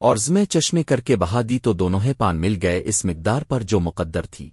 اور زمیں چشمے کر کے بہا دی تو دونوں پان مل گئے اس مقدار پر جو مقدر تھی۔